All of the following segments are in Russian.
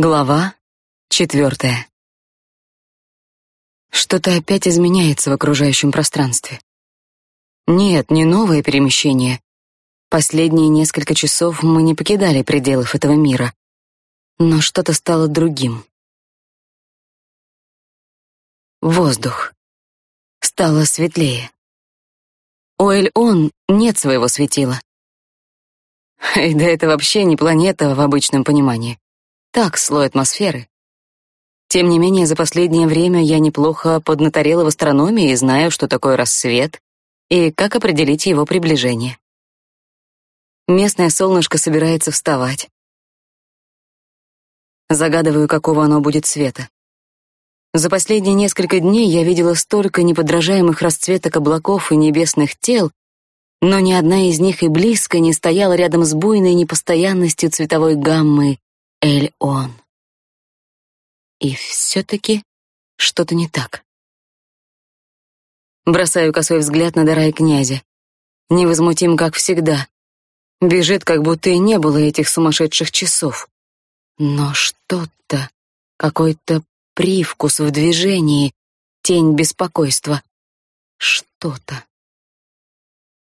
Глава четвертая. Что-то опять изменяется в окружающем пространстве. Нет, не новое перемещение. Последние несколько часов мы не покидали пределов этого мира. Но что-то стало другим. Воздух. Стало светлее. У Эль-Он нет своего светила. И да это вообще не планета в обычном понимании. Так, слой атмосферы. Тем не менее, за последнее время я неплохо поднаторела в астрономии и знаю, что такое рассвет и как определить его приближение. Местное солнышко собирается вставать. Загадываю, какого оно будет цвета. За последние несколько дней я видела столько неподражаемых расцветок облаков и небесных тел, но ни одна из них и близко не стояла рядом с буйной непостоянностью цветовой гаммы Эль-Он. И все-таки что-то не так. Бросаю косой взгляд на Дарай князя. Невозмутим, как всегда. Бежит, как будто и не было этих сумасшедших часов. Но что-то, какой-то привкус в движении, тень беспокойства. Что-то.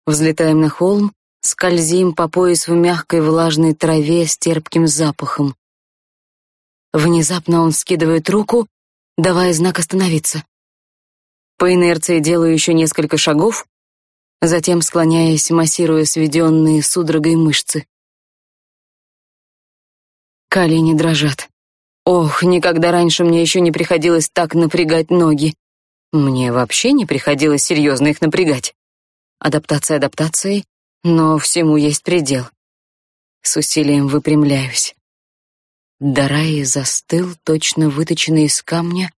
Взлетаем на холм, скользим по пояс в мягкой влажной траве с терпким запахом. Внезапно он скидывает руку, давая знак остановиться. По инерции делаю еще несколько шагов, затем склоняясь, массируя сведенные судорогой мышцы. Колени дрожат. Ох, никогда раньше мне еще не приходилось так напрягать ноги. Мне вообще не приходилось серьезно их напрягать. Адаптация адаптацией, но всему есть предел. С усилием выпрямляюсь. Дарай застыл, точно выточенный из камня,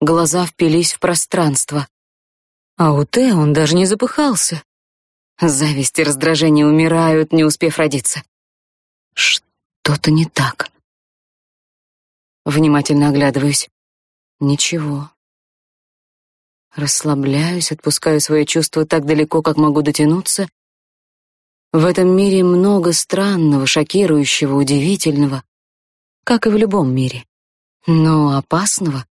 глаза впились в пространство. А у Те он даже не запыхался. Зависть и раздражение умирают, не успев родиться. Что-то не так. Внимательно оглядываюсь. Ничего. Расслабляюсь, отпускаю свои чувства так далеко, как могу дотянуться, в этом мире много странного, шокирующего, удивительного, как и в любом мире, но опасного.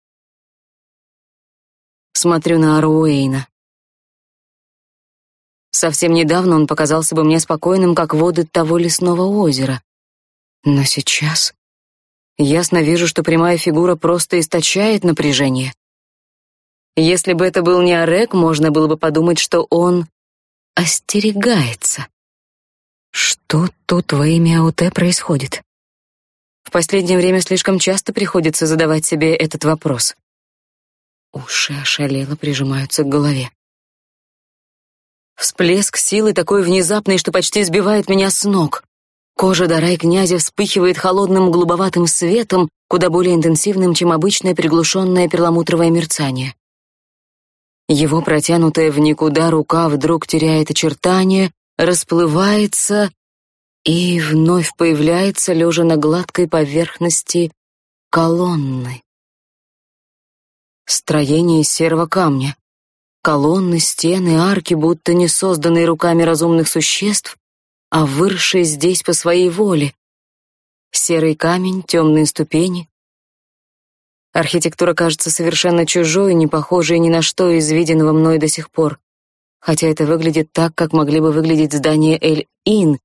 Смотрю на Аруэйна. Совсем недавно он показался бы мне спокойным, как воды того лесного озера. Но сейчас ясно вижу, что прямая фигура просто источает напряжение. Если бы это был не Орек, можно было бы подумать, что он остерегается. Что тут во имя АУТ происходит? В последнее время слишком часто приходится задавать себе этот вопрос. Уши ошалело прижимаются к голове. Всплеск силы такой внезапный, что почти сбивает меня с ног. Кожа Дарай князя вспыхивает холодным голубоватым светом, куда более интенсивным, чем обычное приглушенное перламутровое мерцание. Его протянутая в никуда рука вдруг теряет очертания, расплывается и вновь появляется, лежа на гладкой поверхности колонны. Строение серого камня. Колонны, стены, арки, будто не созданные руками разумных существ, а выросшие здесь по своей воле. Серый камень, темные ступени. Архитектура кажется совершенно чужой, не похожей ни на что из виденного мной до сих пор хотя это выглядит так, как могли бы выглядеть здания Эль-Ин,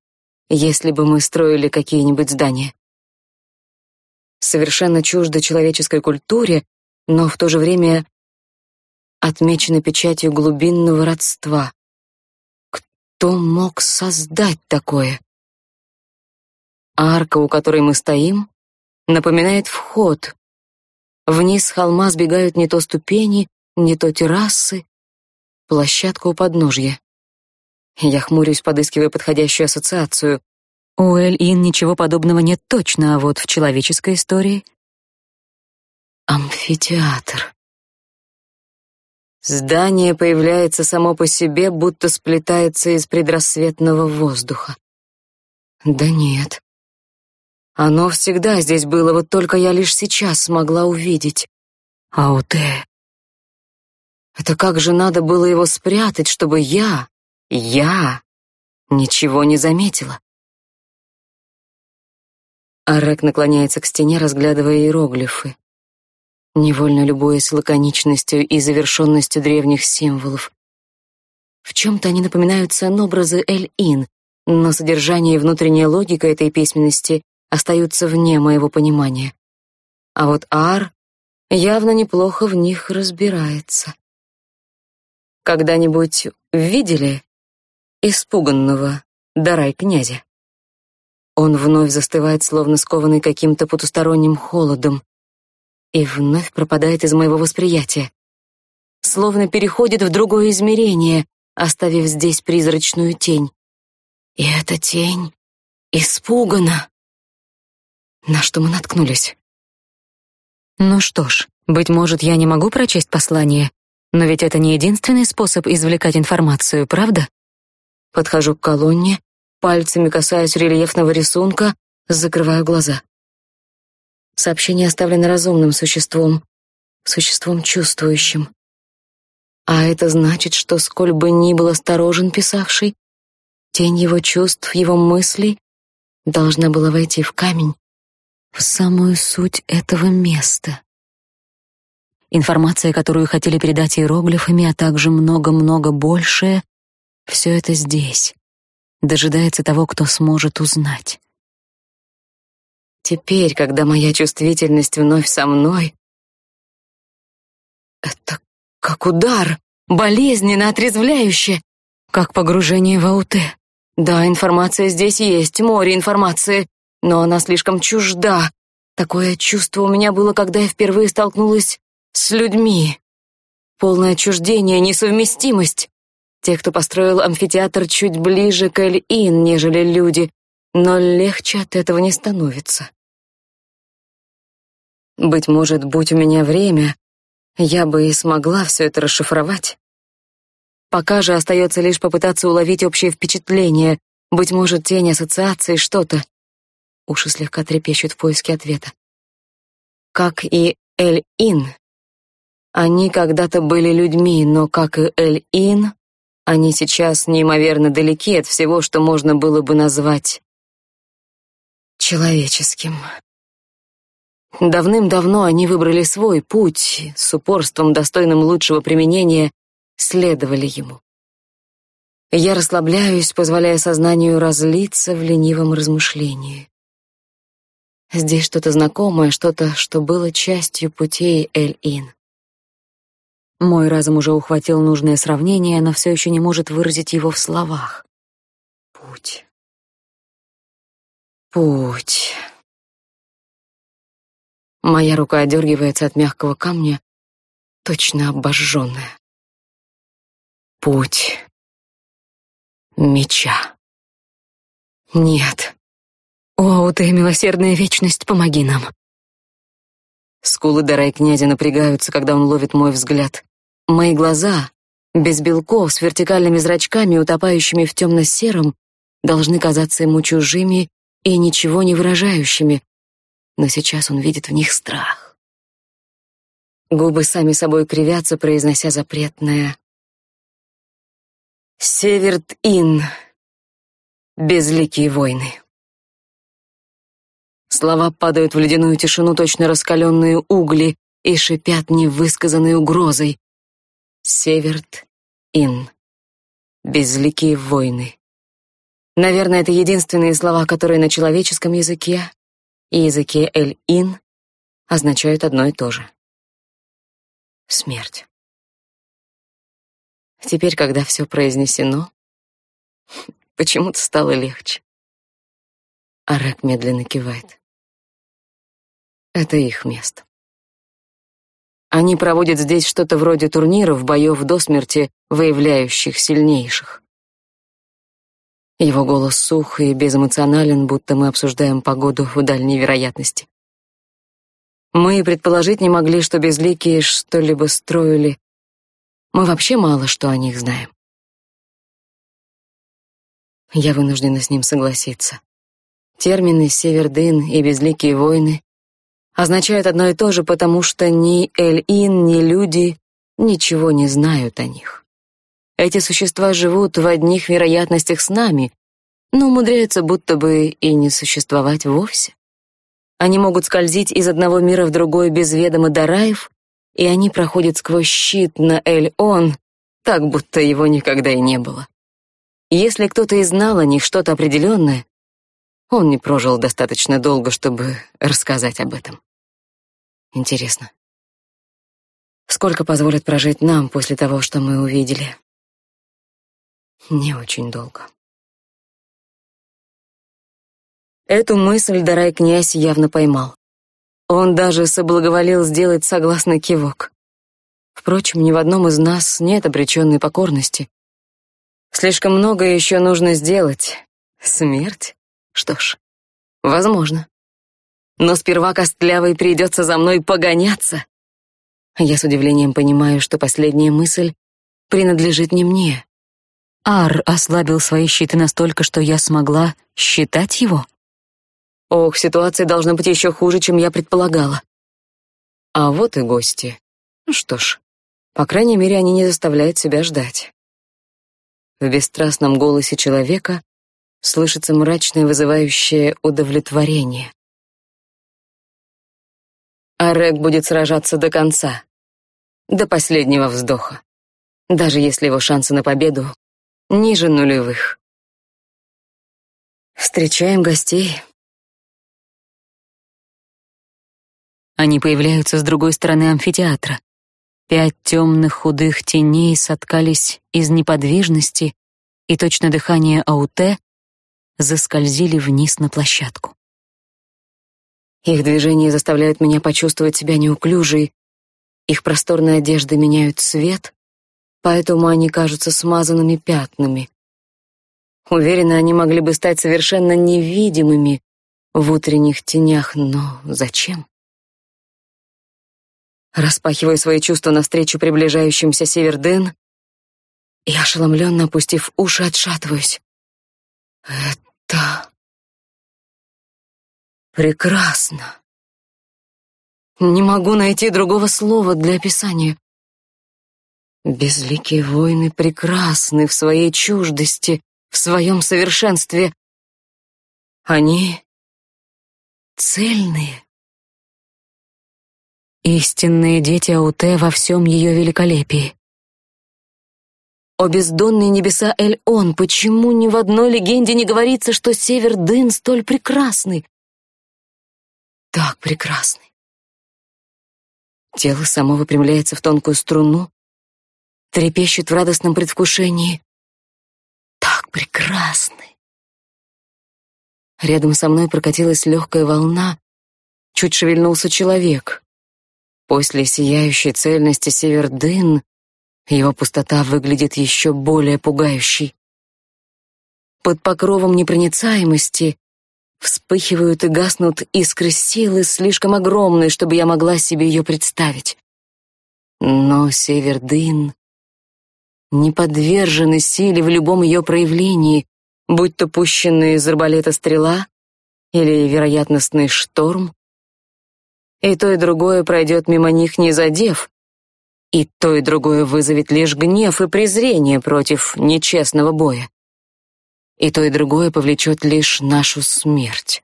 если бы мы строили какие-нибудь здания. Совершенно чуждо человеческой культуре, но в то же время отмечено печатью глубинного родства. Кто мог создать такое? Арка, у которой мы стоим, напоминает вход. Вниз с холма сбегают не то ступени, не то террасы, Площадка у подножья. Я хмурюсь, подыскивая подходящую ассоциацию. У Эль-Ин ничего подобного нет точно, а вот в человеческой истории... Амфитеатр. Здание появляется само по себе, будто сплетается из предрассветного воздуха. Да нет. Оно всегда здесь было, вот только я лишь сейчас смогла увидеть. Ауте. Это как же надо было его спрятать, чтобы я, я, ничего не заметила. Арек наклоняется к стене, разглядывая иероглифы, невольно любуясь лаконичностью и завершенностью древних символов. В чем-то они напоминают сон-образы Эль-Ин, но содержание и внутренняя логика этой письменности остаются вне моего понимания. А вот Ар явно неплохо в них разбирается. Когда-нибудь видели испуганного дарай князя? Он вновь застывает, словно скованный каким-то потусторонним холодом, и вновь пропадает из моего восприятия. Словно переходит в другое измерение, оставив здесь призрачную тень. И эта тень испугана. На что мы наткнулись? Ну что ж, быть может, я не могу прочесть послание, но ведь это не единственный способ извлекать информацию, правда? Подхожу к колонне, пальцами касаюсь рельефного рисунка, закрываю глаза. Сообщение оставлено разумным существом, существом чувствующим. А это значит, что сколь бы ни был осторожен писавший, тень его чувств, его мыслей должна была войти в камень, в самую суть этого места. Информация, которую хотели передать иероглифами, а также много-много большее, все это здесь, дожидается того, кто сможет узнать. Теперь, когда моя чувствительность вновь со мной, это как удар, болезненно, отрезвляюще, как погружение в ауте. Да, информация здесь есть, море информации, но она слишком чужда. Такое чувство у меня было, когда я впервые столкнулась с людьми. Полное отчуждение, несовместимость. Те, кто построил амфитеатр чуть ближе к Эль-Ин, нежели люди, но легче от этого не становится. Быть может, будь у меня время, я бы и смогла все это расшифровать. Пока же остается лишь попытаться уловить общее впечатление, быть может, тень ассоциации, что-то. Уши слегка трепещут в поиске ответа. Как и Эль-Ин. Они когда-то были людьми, но, как и Эль-Ин, они сейчас неимоверно далеки от всего, что можно было бы назвать человеческим. Давным-давно они выбрали свой путь, с упорством, достойным лучшего применения, следовали ему. Я расслабляюсь, позволяя сознанию разлиться в ленивом размышлении. Здесь что-то знакомое, что-то, что было частью путей Эль-Ин. Мой разум уже ухватил нужное сравнение, но все еще не может выразить его в словах. Путь. Путь. Моя рука отдергивается от мягкого камня, точно обожженная. Путь меча. Нет. О, ты, милосердная вечность, помоги нам. Скулы Дарай князя напрягаются, когда он ловит мой взгляд. Мои глаза, без белков, с вертикальными зрачками, утопающими в темно-сером, должны казаться ему чужими и ничего не выражающими, но сейчас он видит в них страх. Губы сами собой кривятся, произнося запретное «Северт-Ин. Безликие войны». Слова падают в ледяную тишину, точно раскаленные угли, и шипят невысказанной угрозой. Северт-Ин. Безликие войны. Наверное, это единственные слова, которые на человеческом языке и языке Эль-Ин означают одно и то же. Смерть. Теперь, когда все произнесено, почему-то стало легче. Арек медленно кивает. Это их место. Они проводят здесь что-то вроде турниров, боев до смерти, выявляющих сильнейших. Его голос сух и безэмоционален, будто мы обсуждаем погоду в дальней вероятности. Мы предположить не могли, что безликие что-либо строили. Мы вообще мало что о них знаем. Я вынуждена с ним согласиться. Термины «Севердын» и «Безликие войны» означают одно и то же, потому что ни Эль-Ин, ни люди ничего не знают о них. Эти существа живут в одних вероятностях с нами, но умудряются будто бы и не существовать вовсе. Они могут скользить из одного мира в другой без ведома Дараев, и они проходят сквозь щит на Эль-Он, так будто его никогда и не было. Если кто-то и знал о них что-то определенное, он не прожил достаточно долго, чтобы рассказать об этом. Интересно, сколько позволят прожить нам после того, что мы увидели? Не очень долго. Эту мысль Дарай князь явно поймал. Он даже соблаговолил сделать согласный кивок. Впрочем, ни в одном из нас нет обреченной покорности. Слишком много еще нужно сделать. Смерть? Что ж, возможно. Но сперва Костлявой придется за мной погоняться. Я с удивлением понимаю, что последняя мысль принадлежит не мне. Ар ослабил свои щиты настолько, что я смогла считать его. Ох, ситуация должна быть еще хуже, чем я предполагала. А вот и гости. Ну что ж, по крайней мере, они не заставляют себя ждать. В бесстрастном голосе человека слышится мрачное вызывающее удовлетворение. Арек будет сражаться до конца, до последнего вздоха, даже если его шансы на победу ниже нулевых. Встречаем гостей. Они появляются с другой стороны амфитеатра. Пять темных худых теней соткались из неподвижности, и точно дыхание Ауте заскользили вниз на площадку. Их движения заставляют меня почувствовать себя неуклюжей, их просторные одежды меняют цвет, поэтому они кажутся смазанными пятнами. Уверена, они могли бы стать совершенно невидимыми в утренних тенях, но зачем? Распахиваю свои чувства навстречу приближающимся Северден и, ошеломленно опустив уши, отшатываюсь. Это... прекрасно. Не могу найти другого слова для описания. Безликие воины прекрасны в своей чуждости, в своем совершенстве. Они цельные. Истинные дети Ауте во всем ее великолепии. О бездонные небеса Эль-Он, почему ни в одной легенде не говорится, что север Дын столь прекрасный? Так прекрасный. Тело само выпрямляется в тонкую струну, трепещет в радостном предвкушении. Так прекрасны. Рядом со мной прокатилась легкая волна, чуть шевельнулся человек. После сияющей цельности Севердын его пустота выглядит еще более пугающей. Под покровом непроницаемости вспыхивают и гаснут искры силы, слишком огромные, чтобы я могла себе ее представить. Но Севердын не подвержены силе в любом ее проявлении, будь то пущенная из арбалета стрела или вероятностный шторм. И то, и другое пройдет мимо них, не задев, и то, и другое вызовет лишь гнев и презрение против нечестного боя. И то, и другое повлечет лишь нашу смерть.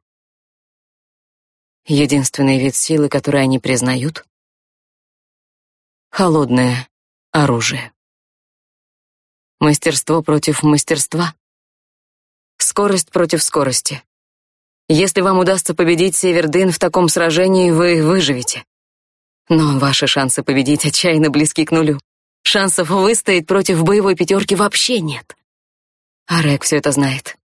Единственный вид силы, который они признают — холодное оружие. Мастерство против мастерства. Скорость против скорости. Если вам удастся победить Севердын в таком сражении, вы выживете. Но ваши шансы победить отчаянно близки к нулю. Шансов выстоять против боевой пятерки вообще нет. Арек все это знает.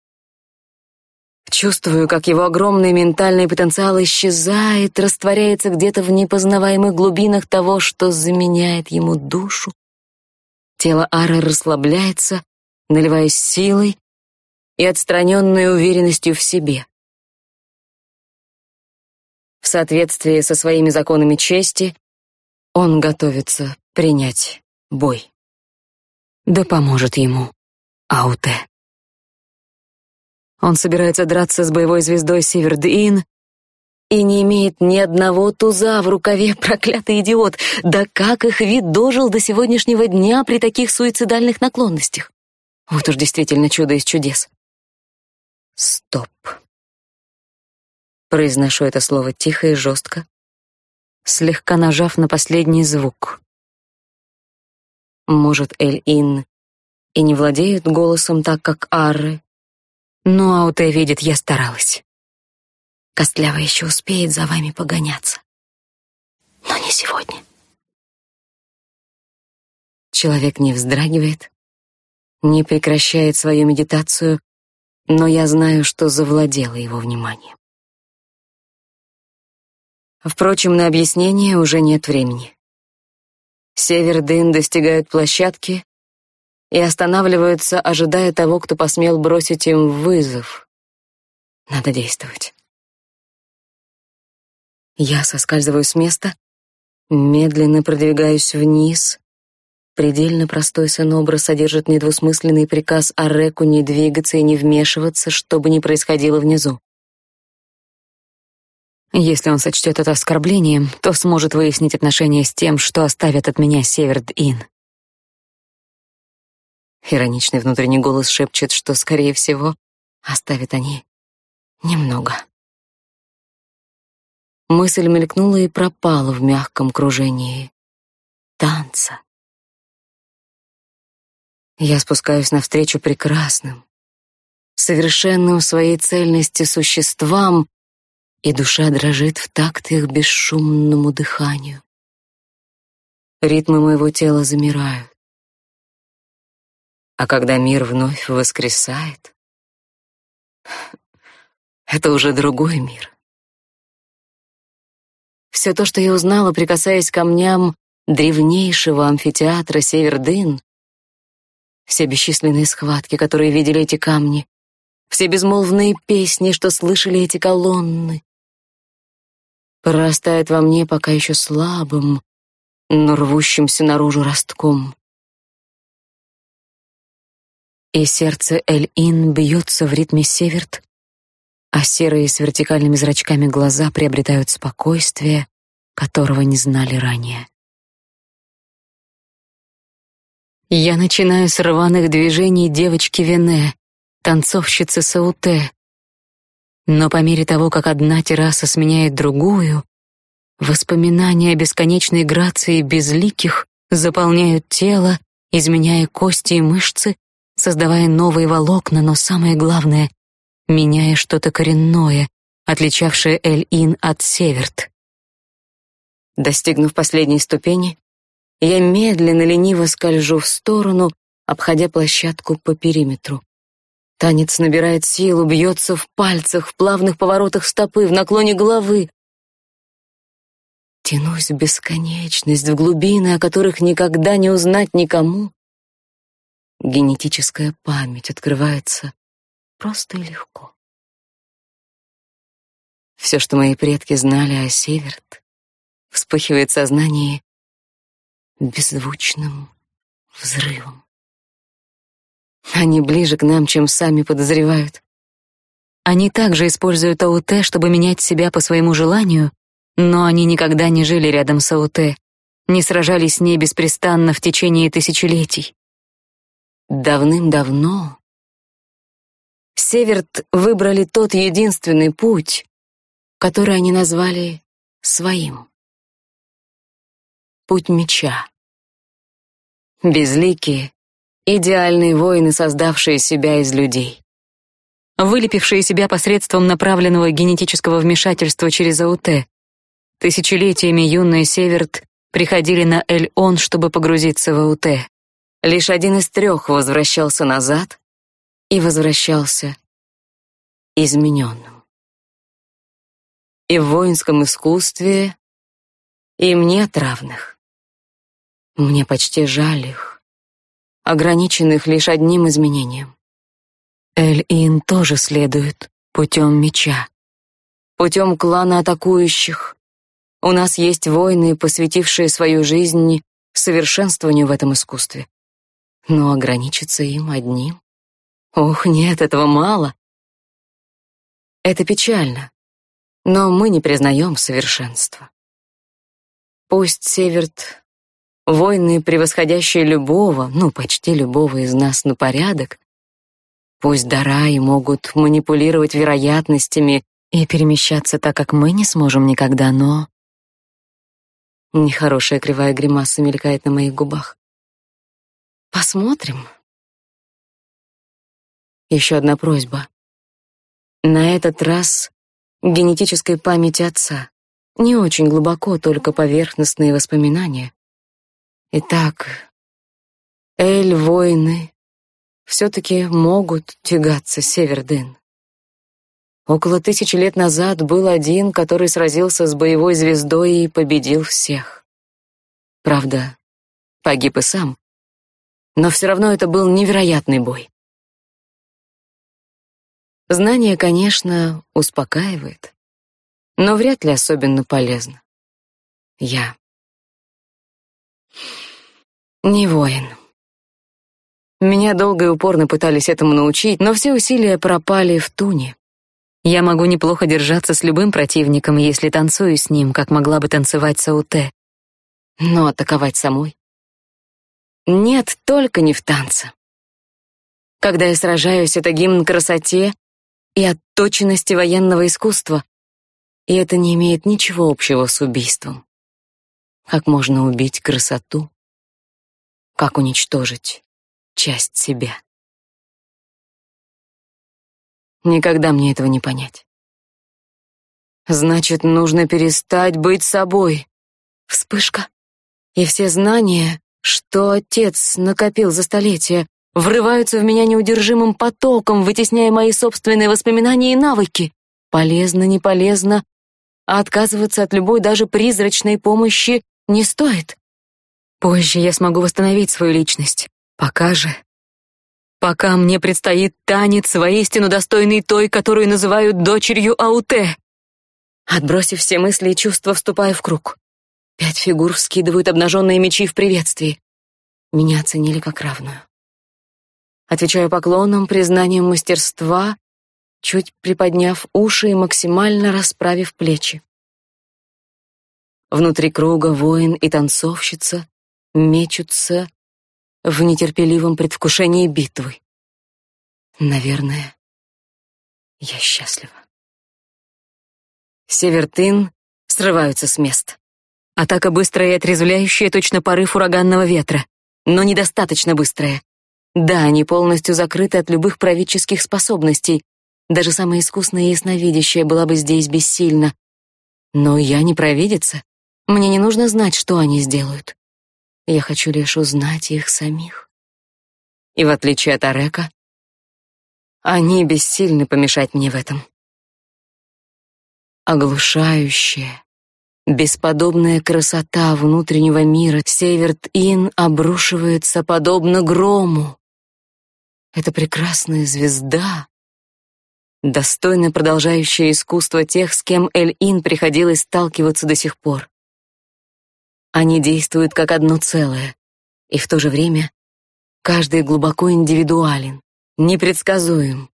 Чувствую, как его огромный ментальный потенциал исчезает, растворяется где-то в непознаваемых глубинах того, что заменяет ему душу, Тело Ары расслабляется, наливаясь силой и отстраненной уверенностью в себе. В соответствии со своими законами чести, он готовится принять бой. Да поможет ему Ауте. Он собирается драться с боевой звездой Севердин и не имеет ни одного туза в рукаве, проклятый идиот. Да как их вид дожил до сегодняшнего дня при таких суицидальных наклонностях? Вот уж действительно чудо из чудес. Стоп. Произношу это слово тихо и жестко, слегка нажав на последний звук. Может, Эль-Ин и не владеет голосом так, как Арры, но Ауте видит, я старалась. Костлява еще успеет за вами погоняться. Но не сегодня. Человек не вздрагивает, не прекращает свою медитацию, но я знаю, что завладела его вниманием. Впрочем, на объяснение уже нет времени. Севердын достигают площадки и останавливаются, ожидая того, кто посмел бросить им вызов. Надо действовать. Я соскальзываю с места, медленно продвигаюсь вниз. Предельно простой сын-образ содержит недвусмысленный приказ Ареку не двигаться и не вмешиваться, что бы ни происходило внизу. Если он сочтет это оскорблением, то сможет выяснить отношения с тем, что оставят от меня Северд-Ин. Ироничный внутренний голос шепчет, что, скорее всего, оставят они немного. Мысль мелькнула и пропала в мягком кружении танца. Я спускаюсь навстречу прекрасным, совершенным в своей цельности существам, и душа дрожит в такт их бесшумному дыханию. Ритмы моего тела замирают. А когда мир вновь воскресает, это уже другой мир. Все то, что я узнала, прикасаясь к камням древнейшего амфитеатра Севердын, все бесчисленные схватки, которые видели эти камни, все безмолвные песни, что слышали эти колонны, прорастает во мне пока еще слабым, но рвущимся наружу ростком. И сердце Эль-Ин бьется в ритме северт, а серые с вертикальными зрачками глаза приобретают спокойствие, которого не знали ранее. Я начинаю с рваных движений девочки Вене, танцовщицы Сауте, но по мере того, как одна терраса сменяет другую, воспоминания о бесконечной грации безликих заполняют тело, изменяя кости и мышцы, создавая новые волокна, но самое главное — меняя что-то коренное, отличавшее Эль-Ин от Северт. Достигнув последней ступени, я медленно, лениво скольжу в сторону, обходя площадку по периметру. Танец набирает силу, бьется в пальцах, в плавных поворотах стопы, в наклоне головы. Тянусь в бесконечность, в глубины, о которых никогда не узнать никому. Генетическая память открывается просто и легко. Все, что мои предки знали о Северт, вспыхивает в беззвучным взрывом. Они ближе к нам, чем сами подозревают. Они также используют АУТ, чтобы менять себя по своему желанию, но они никогда не жили рядом с АУТ, не сражались с ней беспрестанно в течение тысячелетий. Давным-давно Северт выбрали тот единственный путь, который они назвали своим. Путь меча. Безликие, Идеальные воины, создавшие себя из людей. Вылепившие себя посредством направленного генетического вмешательства через АУТ. Тысячелетиями юные Северт приходили на Эль-Он, чтобы погрузиться в АУТ. Лишь один из трех возвращался назад и возвращался измененным. И в воинском искусстве им нет равных. Мне почти жаль их ограниченных лишь одним изменением. Эль-Ин тоже следует путем меча, путем клана атакующих. У нас есть воины, посвятившие свою жизнь совершенствованию в этом искусстве. Но ограничиться им одним? Ох, нет, этого мало. Это печально, но мы не признаем совершенства. Пусть Северт войны, превосходящие любого, ну, почти любого из нас на порядок, пусть дара и могут манипулировать вероятностями и перемещаться так, как мы не сможем никогда, но... Нехорошая кривая гримаса мелькает на моих губах. Посмотрим. Еще одна просьба. На этот раз генетической памяти отца. Не очень глубоко, только поверхностные воспоминания. Итак, Эль, воины, все-таки могут тягаться Севердын. Около тысячи лет назад был один, который сразился с боевой звездой и победил всех. Правда, погиб и сам. Но все равно это был невероятный бой. Знание, конечно, успокаивает, но вряд ли особенно полезно. Я не воин. Меня долго и упорно пытались этому научить, но все усилия пропали в туне. Я могу неплохо держаться с любым противником, если танцую с ним, как могла бы танцевать Сауте. Но атаковать самой? Нет, только не в танце. Когда я сражаюсь, это гимн красоте и отточенности военного искусства, и это не имеет ничего общего с убийством. Как можно убить красоту? Как уничтожить часть себя? Никогда мне этого не понять. Значит, нужно перестать быть собой. Вспышка. И все знания, что отец накопил за столетия, врываются в меня неудержимым потоком, вытесняя мои собственные воспоминания и навыки. Полезно, не полезно, а отказываться от любой даже призрачной помощи не стоит. Позже я смогу восстановить свою личность. Пока же... Пока мне предстоит танец, воистину достойный той, которую называют дочерью Ауте. Отбросив все мысли и чувства, вступаю в круг. Пять фигур вскидывают обнаженные мечи в приветствии. Меня оценили как равную. Отвечаю поклоном, признанием мастерства, чуть приподняв уши и максимально расправив плечи. Внутри круга воин и танцовщица мечутся в нетерпеливом предвкушении битвы. Наверное, я счастлива. Севертын срываются с мест. Атака быстрая и отрезвляющая, точно порыв ураганного ветра, но недостаточно быстрая. Да, они полностью закрыты от любых правительских способностей. Даже самая искусная и ясновидящая была бы здесь бессильна. Но я не провидица. Мне не нужно знать, что они сделают. Я хочу лишь узнать их самих. И в отличие от Арека, они бессильны помешать мне в этом. Оглушающая, бесподобная красота внутреннего мира Северт-Ин обрушивается подобно грому. Это прекрасная звезда, достойно продолжающая искусство тех, с кем Эль-Ин приходилось сталкиваться до сих пор. Они действуют как одно целое, и в то же время каждый глубоко индивидуален, непредсказуем.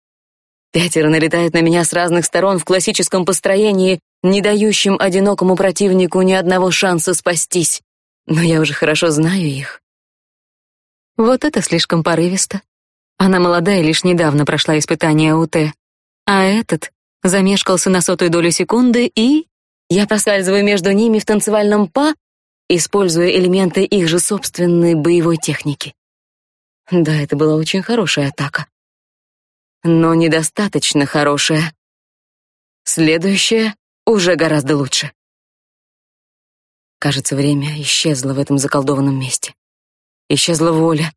Пятеро налетают на меня с разных сторон в классическом построении, не дающим одинокому противнику ни одного шанса спастись. Но я уже хорошо знаю их. Вот это слишком порывисто. Она молодая, лишь недавно прошла испытание УТ. А этот замешкался на сотую долю секунды, и... Я проскальзываю между ними в танцевальном па, используя элементы их же собственной боевой техники. Да, это была очень хорошая атака. Но недостаточно хорошая. Следующая уже гораздо лучше. Кажется, время исчезло в этом заколдованном месте. Исчезла воля,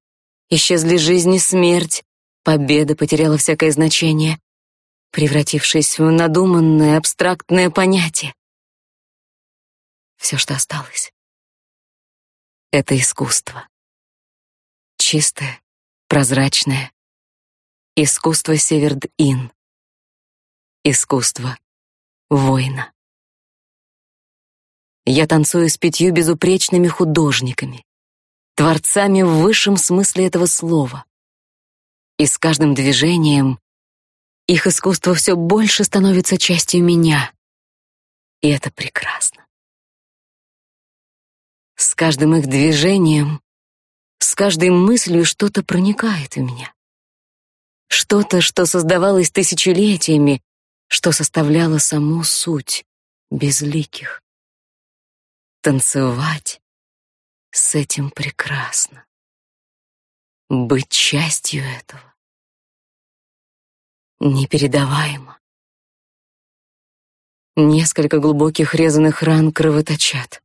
Исчезли жизнь и смерть, победа потеряла всякое значение, превратившись в надуманное абстрактное понятие. Все, что осталось, — это искусство. Чистое, прозрачное. Искусство Северд-Ин. Искусство воина. Я танцую с пятью безупречными художниками, творцами в высшем смысле этого слова. И с каждым движением их искусство все больше становится частью меня. И это прекрасно. С каждым их движением, с каждой мыслью что-то проникает в меня. Что-то, что создавалось тысячелетиями, что составляло саму суть безликих. Танцевать с этим прекрасно. Быть частью этого непередаваемо. Несколько глубоких резаных ран кровоточат.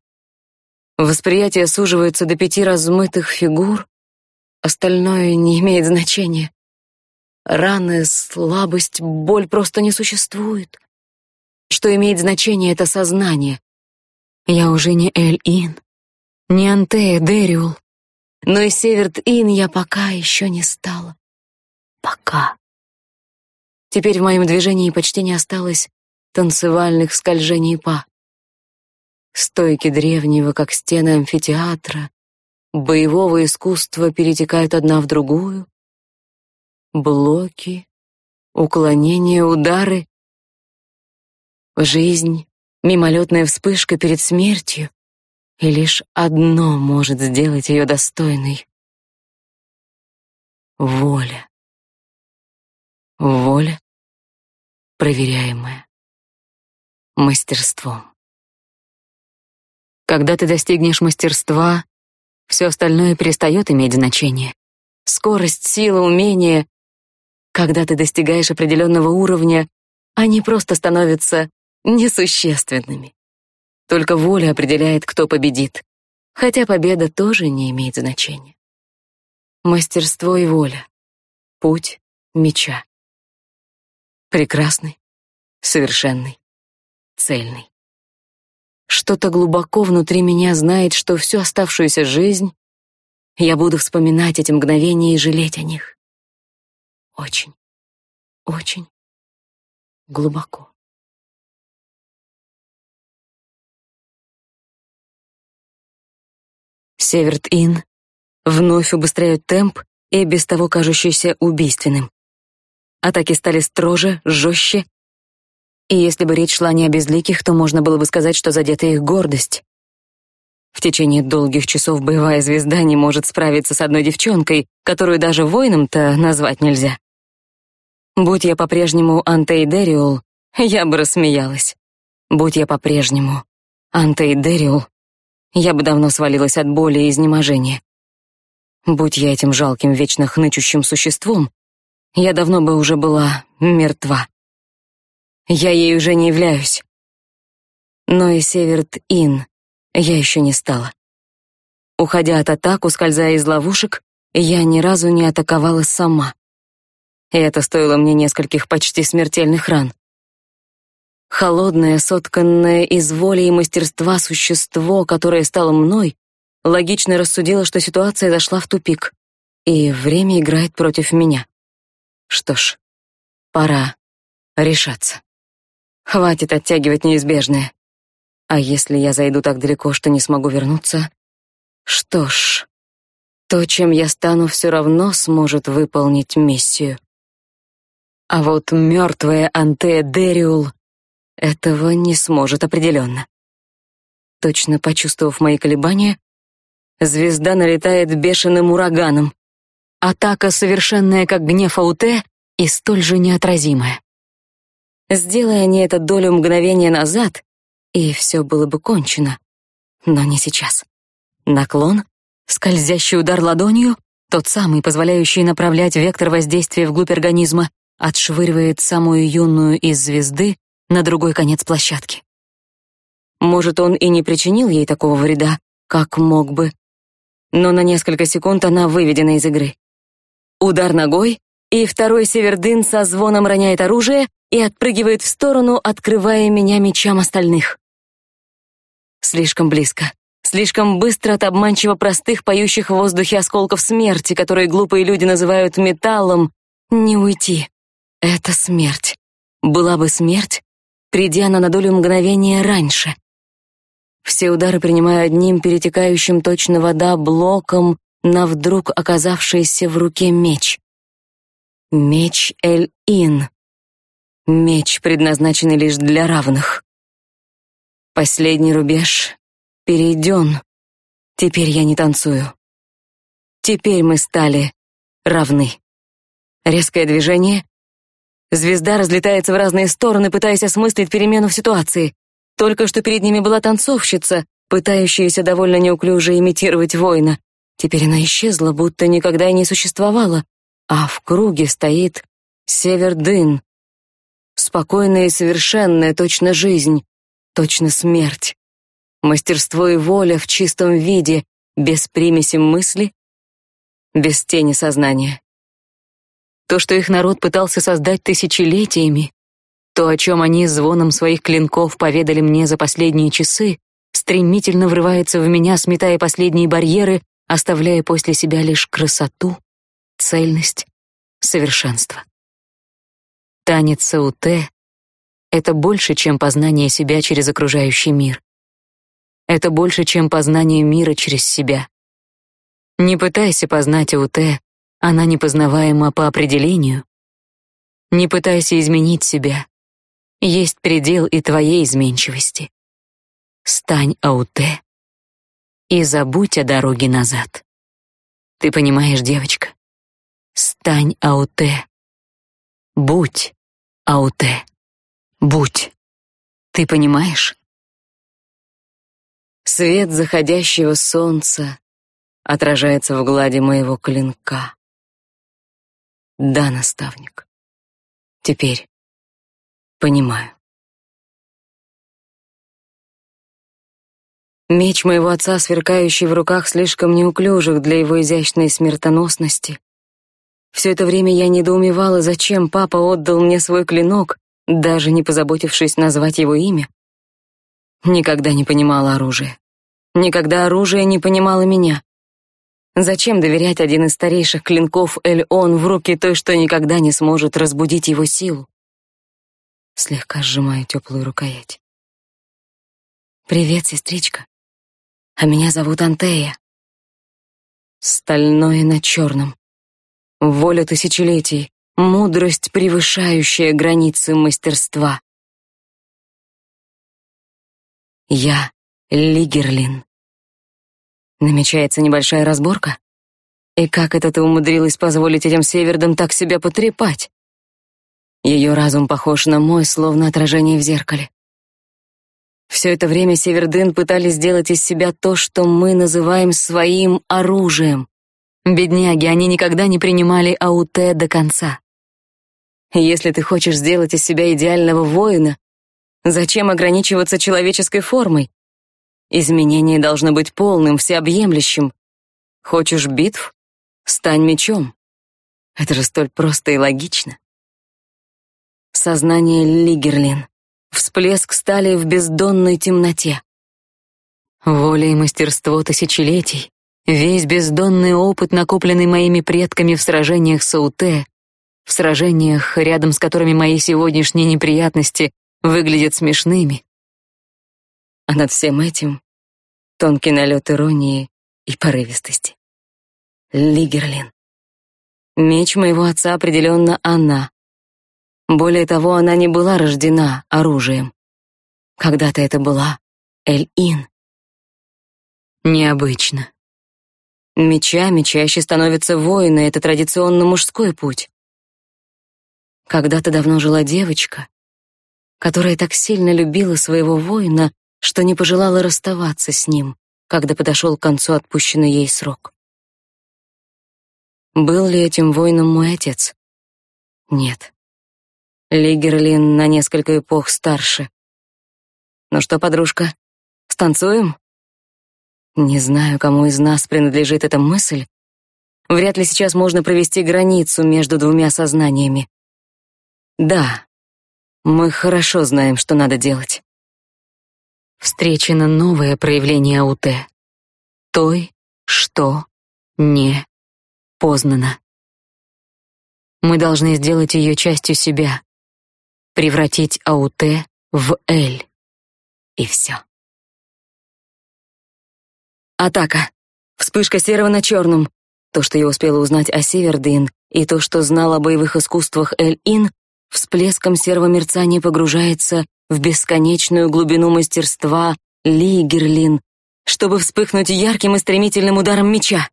Восприятие суживается до пяти размытых фигур, остальное не имеет значения. Раны, слабость, боль просто не существует. Что имеет значение — это сознание. Я уже не Эль-Ин, не Антея Дериул, но и Северт-Ин я пока еще не стала. Пока. Теперь в моем движении почти не осталось танцевальных скольжений па. Стойки древнего, как стены амфитеатра, боевого искусства перетекают одна в другую. Блоки, уклонения, удары. Жизнь, мимолетная вспышка перед смертью, и лишь одно может сделать ее достойной — воля. Воля, проверяемая мастерством. Когда ты достигнешь мастерства, все остальное перестает иметь значение. Скорость, сила, умение. Когда ты достигаешь определенного уровня, они просто становятся несущественными. Только воля определяет, кто победит, хотя победа тоже не имеет значения. Мастерство и воля. Путь меча. Прекрасный, совершенный, цельный. Что-то глубоко внутри меня знает, что всю оставшуюся жизнь я буду вспоминать эти мгновения и жалеть о них. Очень, очень глубоко. Северт-Ин вновь убыстряют темп и без того кажущийся убийственным. Атаки стали строже, жестче. И если бы речь шла не о безликих, то можно было бы сказать, что задета их гордость. В течение долгих часов боевая звезда не может справиться с одной девчонкой, которую даже воином-то назвать нельзя. Будь я по-прежнему Антейдериул, я бы рассмеялась. Будь я по-прежнему Антейдериул, я бы давно свалилась от боли и изнеможения. Будь я этим жалким, вечно хнычущим существом, я давно бы уже была мертва. Я ей уже не являюсь. Но и Северт-Ин я еще не стала. Уходя от атак, ускользая из ловушек, я ни разу не атаковала сама. И это стоило мне нескольких почти смертельных ран. Холодное, сотканное из воли и мастерства существо, которое стало мной, логично рассудило, что ситуация зашла в тупик, и время играет против меня. Что ж, пора решаться. Хватит оттягивать неизбежное. А если я зайду так далеко, что не смогу вернуться? Что ж, то, чем я стану, все равно сможет выполнить миссию. А вот мертвая Антея Дериул этого не сможет определенно. Точно почувствовав мои колебания, звезда налетает бешеным ураганом. Атака, совершенная как гнев Ауте, и столь же неотразимая. Сделая они это долю мгновения назад, и все было бы кончено. Но не сейчас. Наклон, скользящий удар ладонью, тот самый, позволяющий направлять вектор воздействия вглубь организма, отшвыривает самую юную из звезды на другой конец площадки. Может, он и не причинил ей такого вреда, как мог бы. Но на несколько секунд она выведена из игры. Удар ногой, и второй Севердын со звоном роняет оружие и отпрыгивает в сторону, открывая меня мечам остальных. Слишком близко. Слишком быстро от обманчиво простых, поющих в воздухе осколков смерти, которые глупые люди называют металлом, не уйти. Это смерть. Была бы смерть, придя она на долю мгновения раньше. Все удары принимаю одним перетекающим точно вода блоком на вдруг оказавшийся в руке меч. Меч Эль-Ин. Меч, предназначенный лишь для равных. Последний рубеж перейден. Теперь я не танцую. Теперь мы стали равны. Резкое движение, Звезда разлетается в разные стороны, пытаясь осмыслить перемену в ситуации. Только что перед ними была танцовщица, пытающаяся довольно неуклюже имитировать воина. Теперь она исчезла, будто никогда и не существовала, а в круге стоит Севердын. Спокойная и совершенная, точно жизнь, точно смерть. Мастерство и воля в чистом виде, без примеси мысли, без тени сознания. То, что их народ пытался создать тысячелетиями, то, о чем они звоном своих клинков поведали мне за последние часы, стремительно врывается в меня, сметая последние барьеры, оставляя после себя лишь красоту, цельность, совершенство. Танец Сауте — это больше, чем познание себя через окружающий мир. Это больше, чем познание мира через себя. Не пытайся познать Ауте, она непознаваема по определению. Не пытайся изменить себя. Есть предел и твоей изменчивости. Стань Ауте и забудь о дороге назад. Ты понимаешь, девочка? Стань Ауте. Будь Ауте. Будь. Ты понимаешь? Свет заходящего солнца отражается в глади моего клинка. Да, наставник. Теперь понимаю. Меч моего отца, сверкающий в руках слишком неуклюжих для его изящной смертоносности. Все это время я недоумевала, зачем папа отдал мне свой клинок, даже не позаботившись назвать его имя. Никогда не понимала оружие. Никогда оружие не понимало меня. Зачем доверять один из старейших клинков Эль-Он в руки той, что никогда не сможет разбудить его силу? Слегка сжимаю теплую рукоять. «Привет, сестричка. А меня зовут Антея». Стальное на черном. Воля тысячелетий, мудрость, превышающая границы мастерства. Я Лигерлин. Намечается небольшая разборка? И как это ты умудрилась позволить этим севердам так себя потрепать? Ее разум похож на мой, словно отражение в зеркале. Все это время Севердын пытались сделать из себя то, что мы называем своим оружием. Бедняги, они никогда не принимали АУТ до конца. Если ты хочешь сделать из себя идеального воина, зачем ограничиваться человеческой формой? Изменение должно быть полным, всеобъемлющим. Хочешь битв? Стань мечом. Это же столь просто и логично. Сознание Лигерлин. Всплеск стали в бездонной темноте. Воля и мастерство тысячелетий, весь бездонный опыт, накопленный моими предками в сражениях с Ауте, в сражениях, рядом с которыми мои сегодняшние неприятности выглядят смешными, а над всем этим тонкий налет иронии и порывистости. Лигерлин. Меч моего отца определенно она. Более того, она не была рождена оружием. Когда-то это была Эль-Ин. Необычно. Мечами чаще становятся воины, это традиционно мужской путь. Когда-то давно жила девочка, которая так сильно любила своего воина, что не пожелала расставаться с ним, когда подошел к концу отпущенный ей срок. Был ли этим воином мой отец? Нет. Лигерлин на несколько эпох старше. Ну что, подружка, станцуем? Не знаю, кому из нас принадлежит эта мысль. Вряд ли сейчас можно провести границу между двумя сознаниями. Да, мы хорошо знаем, что надо делать встречено новое проявление АУТ. Той, что не познано. Мы должны сделать ее частью себя, превратить АУТ в Эль. И все. Атака. Вспышка серого на черном. То, что я успела узнать о Севердин, и то, что знала о боевых искусствах Эль-Ин, всплеском серого мерцания погружается в бесконечную глубину мастерства Лигерлин, чтобы вспыхнуть ярким и стремительным ударом меча.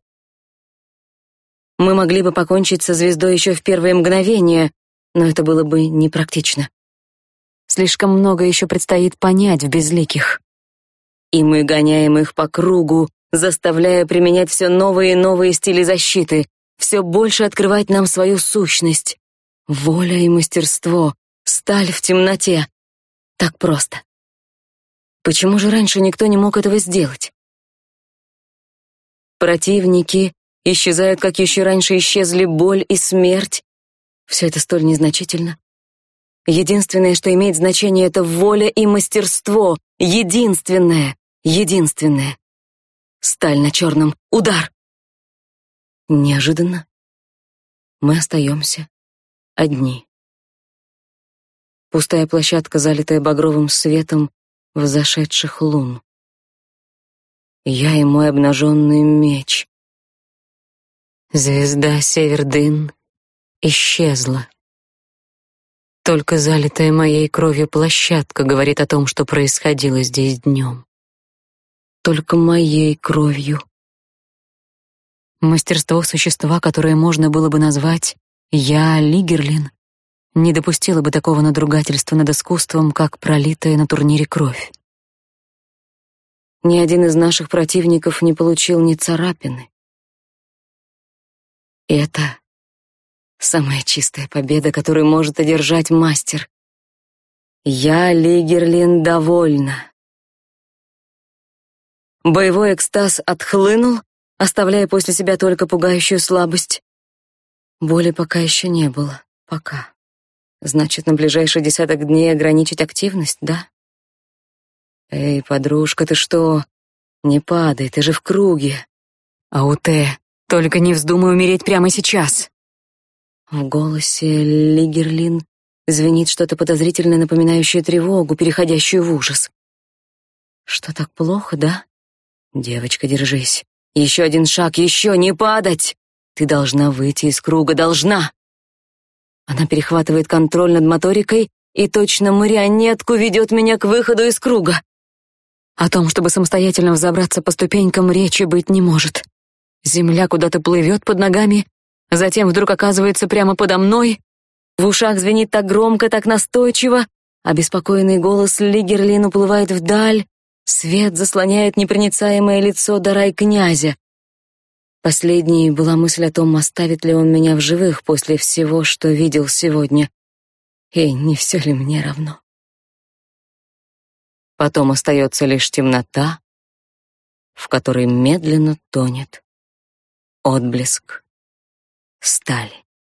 Мы могли бы покончить со звездой еще в первые мгновения, но это было бы непрактично. Слишком много еще предстоит понять в безликих. И мы гоняем их по кругу, заставляя применять все новые и новые стили защиты, все больше открывать нам свою сущность. Воля и мастерство, сталь в темноте. Так просто. Почему же раньше никто не мог этого сделать? Противники исчезают, как еще раньше исчезли боль и смерть. Все это столь незначительно. Единственное, что имеет значение, это воля и мастерство. Единственное, единственное. Сталь на черном. Удар. Неожиданно мы остаемся одни. Пустая площадка, залитая багровым светом взошедших лун. Я и мой обнаженный меч. Звезда Севердын исчезла. Только залитая моей кровью площадка говорит о том, что происходило здесь днем. Только моей кровью. Мастерство существа, которое можно было бы назвать «я Лигерлин», не допустило бы такого надругательства над искусством, как пролитая на турнире кровь. Ни один из наших противников не получил ни царапины. Это самая чистая победа, которую может одержать мастер. Я, Лигерлин, довольна. Боевой экстаз отхлынул, оставляя после себя только пугающую слабость. Боли пока еще не было. Пока. Значит, на ближайшие десяток дней ограничить активность, да? Эй, подружка, ты что? Не падай, ты же в круге. Ауте, только не вздумай умереть прямо сейчас. В голосе Лигерлин звенит что-то подозрительно напоминающее тревогу, переходящую в ужас. Что так плохо, да? Девочка, держись. Еще один шаг, еще не падать. Ты должна выйти из круга, должна. Она перехватывает контроль над моторикой и точно марионетку ведет меня к выходу из круга. О том, чтобы самостоятельно взобраться по ступенькам, речи быть не может. Земля куда-то плывет под ногами, затем вдруг оказывается прямо подо мной. В ушах звенит так громко, так настойчиво, а беспокойный голос Лигерлин уплывает вдаль, Свет заслоняет непроницаемое лицо Дарай князя. Последней была мысль о том, оставит ли он меня в живых после всего, что видел сегодня. И не все ли мне равно? Потом остается лишь темнота, в которой медленно тонет отблеск стали.